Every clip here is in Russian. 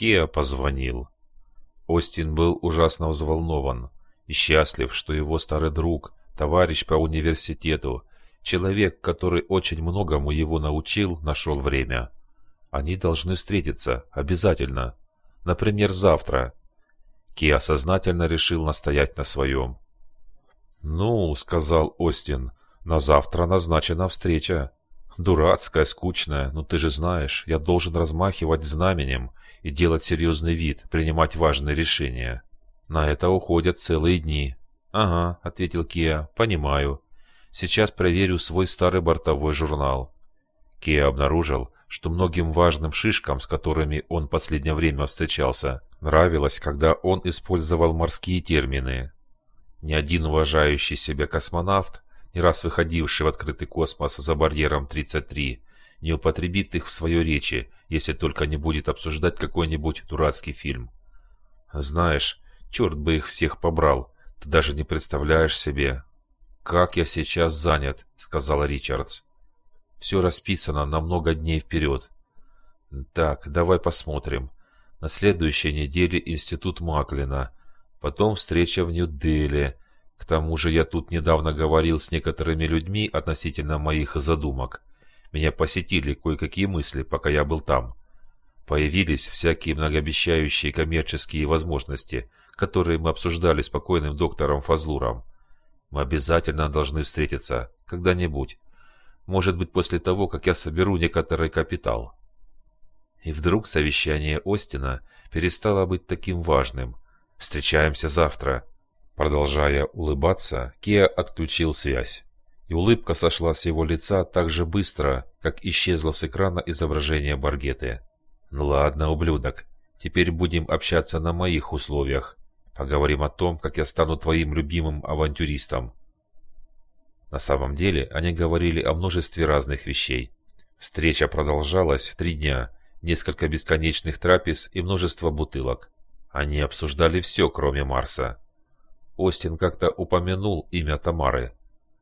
Кеа позвонил. Остин был ужасно взволнован и счастлив, что его старый друг, товарищ по университету, человек, который очень многому его научил, нашел время. Они должны встретиться, обязательно. Например, завтра. Киа сознательно решил настоять на своем. «Ну», — сказал Остин, — «на завтра назначена встреча. Дурацкая, скучная, но ты же знаешь, я должен размахивать знаменем и делать серьезный вид, принимать важные решения. На это уходят целые дни». «Ага», — ответил Киа, — «понимаю. Сейчас проверю свой старый бортовой журнал». Киа обнаружил, что многим важным шишкам, с которыми он последнее время встречался, нравилось, когда он использовал морские термины. Ни один уважающий себя космонавт, не раз выходивший в открытый космос за барьером 33, не употребит их в своей речи, если только не будет обсуждать какой-нибудь дурацкий фильм. Знаешь, черт бы их всех побрал, ты даже не представляешь себе. «Как я сейчас занят», — сказал Ричардс. Все расписано на много дней вперед. Так, давай посмотрим. На следующей неделе институт Маклина. Потом встреча в Нью-Дели. К тому же я тут недавно говорил с некоторыми людьми относительно моих задумок. Меня посетили кое-какие мысли, пока я был там. Появились всякие многообещающие коммерческие возможности, которые мы обсуждали с покойным доктором Фазлуром. Мы обязательно должны встретиться когда-нибудь. Может быть, после того, как я соберу некоторый капитал. И вдруг совещание Остина перестало быть таким важным. Встречаемся завтра. Продолжая улыбаться, Кеа отключил связь. И улыбка сошла с его лица так же быстро, как исчезло с экрана изображение Баргеты. «Ну ладно, ублюдок, теперь будем общаться на моих условиях. Поговорим о том, как я стану твоим любимым авантюристом. На самом деле они говорили о множестве разных вещей. Встреча продолжалась три дня, несколько бесконечных трапез и множество бутылок. Они обсуждали все, кроме Марса. Остин как-то упомянул имя Тамары.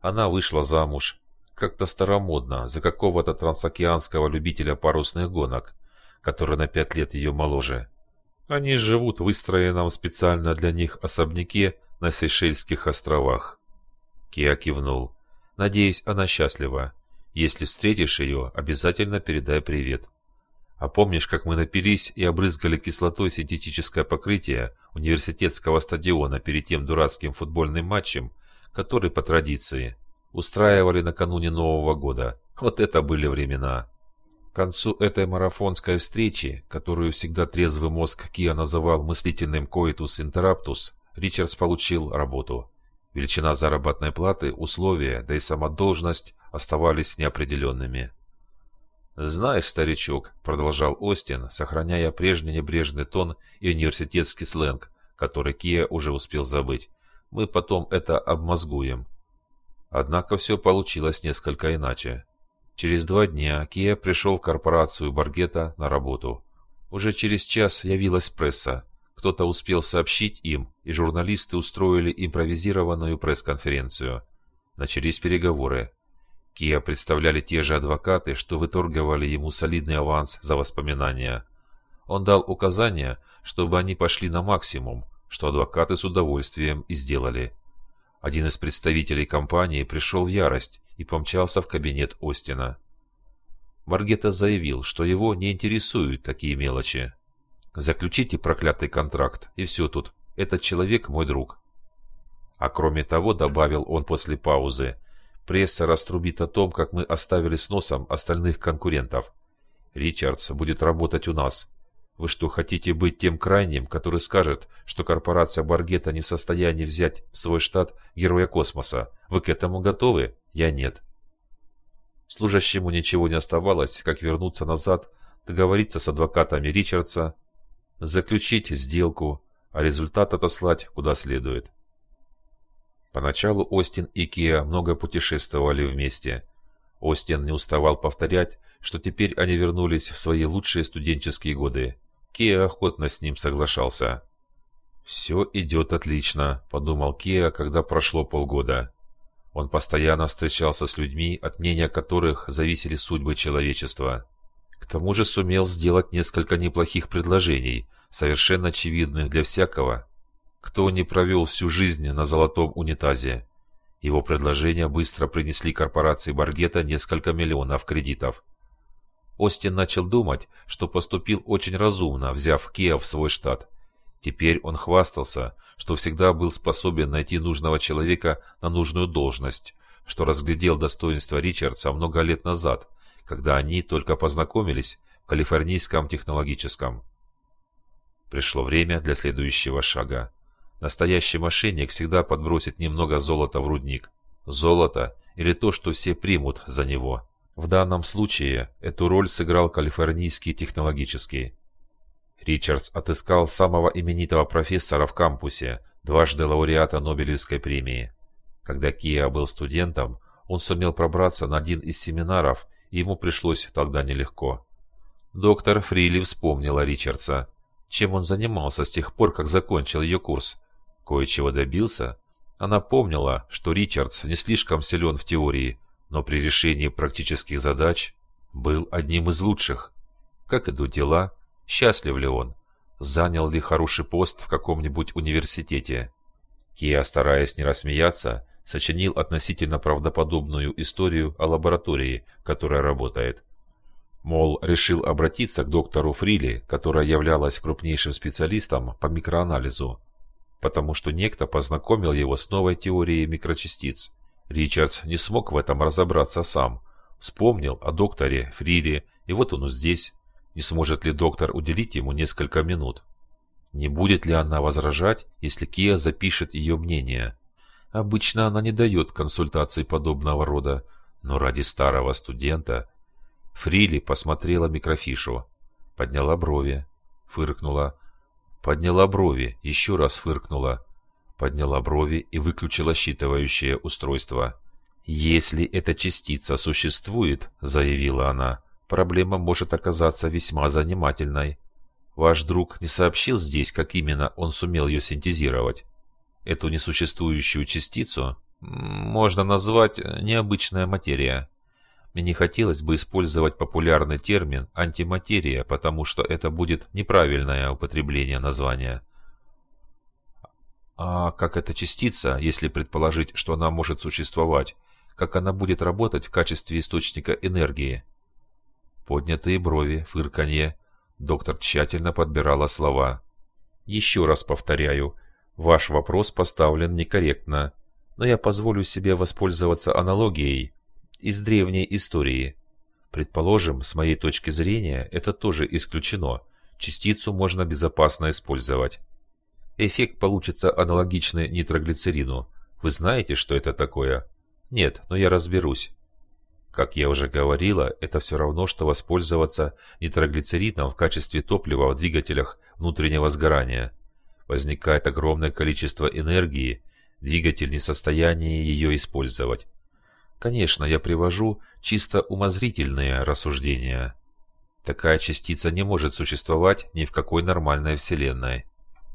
Она вышла замуж, как-то старомодно, за какого-то трансокеанского любителя парусных гонок, который на пять лет ее моложе. Они живут в выстроенном специально для них особняке на Сейшельских островах. Киа кивнул. Надеюсь, она счастлива. Если встретишь ее, обязательно передай привет. А помнишь, как мы напились и обрызгали кислотой синтетическое покрытие университетского стадиона перед тем дурацким футбольным матчем, который, по традиции, устраивали накануне Нового года? Вот это были времена. К концу этой марафонской встречи, которую всегда трезвый мозг Киа называл мыслительным коитус интераптус, Ричардс получил работу. Величина заработной платы, условия, да и сама должность оставались неопределенными. «Знаешь, старичок», — продолжал Остин, сохраняя прежний небрежный тон и университетский сленг, который Кия уже успел забыть, «мы потом это обмозгуем». Однако все получилось несколько иначе. Через два дня Кия пришел в корпорацию Баргета на работу. Уже через час явилась пресса, кто-то успел сообщить им, и журналисты устроили импровизированную пресс-конференцию. Начались переговоры. Киа представляли те же адвокаты, что выторговали ему солидный аванс за воспоминания. Он дал указание, чтобы они пошли на максимум, что адвокаты с удовольствием и сделали. Один из представителей компании пришел в ярость и помчался в кабинет Остина. Маргета заявил, что его не интересуют такие мелочи. Заключите проклятый контракт, и все тут. Этот человек мой друг. А кроме того, добавил он после паузы, пресса раструбит о том, как мы оставили с носом остальных конкурентов. Ричардс будет работать у нас. Вы что, хотите быть тем крайним, который скажет, что корпорация Баргета не в состоянии взять в свой штат героя космоса? Вы к этому готовы? Я нет. Служащему ничего не оставалось, как вернуться назад, договориться с адвокатами Ричардса, заключить сделку, а результат отослать куда следует. Поначалу Остин и Киа много путешествовали вместе. Остин не уставал повторять, что теперь они вернулись в свои лучшие студенческие годы. Киа охотно с ним соглашался. «Все идет отлично», – подумал Киа, когда прошло полгода. Он постоянно встречался с людьми, от мнения которых зависели судьбы человечества. К тому же сумел сделать несколько неплохих предложений, совершенно очевидных для всякого, кто не провел всю жизнь на золотом унитазе. Его предложения быстро принесли корпорации Баргета несколько миллионов кредитов. Остин начал думать, что поступил очень разумно, взяв Киа в свой штат. Теперь он хвастался, что всегда был способен найти нужного человека на нужную должность, что разглядел достоинства Ричардса много лет назад, когда они только познакомились в Калифорнийском технологическом. Пришло время для следующего шага. Настоящий мошенник всегда подбросит немного золота в рудник. Золото или то, что все примут за него. В данном случае эту роль сыграл калифорнийский технологический. Ричардс отыскал самого именитого профессора в кампусе, дважды лауреата Нобелевской премии. Когда Киа был студентом, он сумел пробраться на один из семинаров, и ему пришлось тогда нелегко. Доктор Фрили вспомнила Ричардса. Чем он занимался с тех пор, как закончил ее курс? Кое-чего добился? Она помнила, что Ричардс не слишком силен в теории, но при решении практических задач был одним из лучших. Как идут дела? Счастлив ли он? Занял ли хороший пост в каком-нибудь университете? Киа, стараясь не рассмеяться, сочинил относительно правдоподобную историю о лаборатории, которая работает. Мол, решил обратиться к доктору Фрили, которая являлась крупнейшим специалистом по микроанализу, потому что некто познакомил его с новой теорией микрочастиц. Ричардс не смог в этом разобраться сам. Вспомнил о докторе Фрире, и вот он здесь. Не сможет ли доктор уделить ему несколько минут? Не будет ли она возражать, если Кия запишет ее мнение? Обычно она не дает консультаций подобного рода, но ради старого студента... Фрили посмотрела микрофишу, подняла брови, фыркнула, подняла брови, еще раз фыркнула, подняла брови и выключила считывающее устройство. «Если эта частица существует», — заявила она, — «проблема может оказаться весьма занимательной. Ваш друг не сообщил здесь, как именно он сумел ее синтезировать. Эту несуществующую частицу можно назвать необычная материя. Мне не хотелось бы использовать популярный термин «антиматерия», потому что это будет неправильное употребление названия. А как эта частица, если предположить, что она может существовать, как она будет работать в качестве источника энергии? Поднятые брови, фырканье. Доктор тщательно подбирала слова. Еще раз повторяю, ваш вопрос поставлен некорректно, но я позволю себе воспользоваться аналогией из древней истории. Предположим, с моей точки зрения, это тоже исключено. Частицу можно безопасно использовать. Эффект получится аналогичный нитроглицерину. Вы знаете, что это такое? Нет, но я разберусь. Как я уже говорила, это все равно, что воспользоваться нитроглицерином в качестве топлива в двигателях внутреннего сгорания. Возникает огромное количество энергии, двигатель не в состоянии ее использовать. Конечно, я привожу чисто умозрительные рассуждения. Такая частица не может существовать ни в какой нормальной вселенной.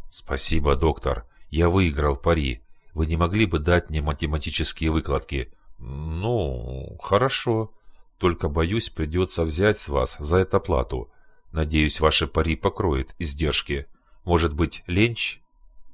«Спасибо, доктор. Я выиграл пари. Вы не могли бы дать мне математические выкладки?» «Ну, хорошо. Только, боюсь, придется взять с вас за это плату. Надеюсь, ваше пари покроет издержки. Может быть, ленч?»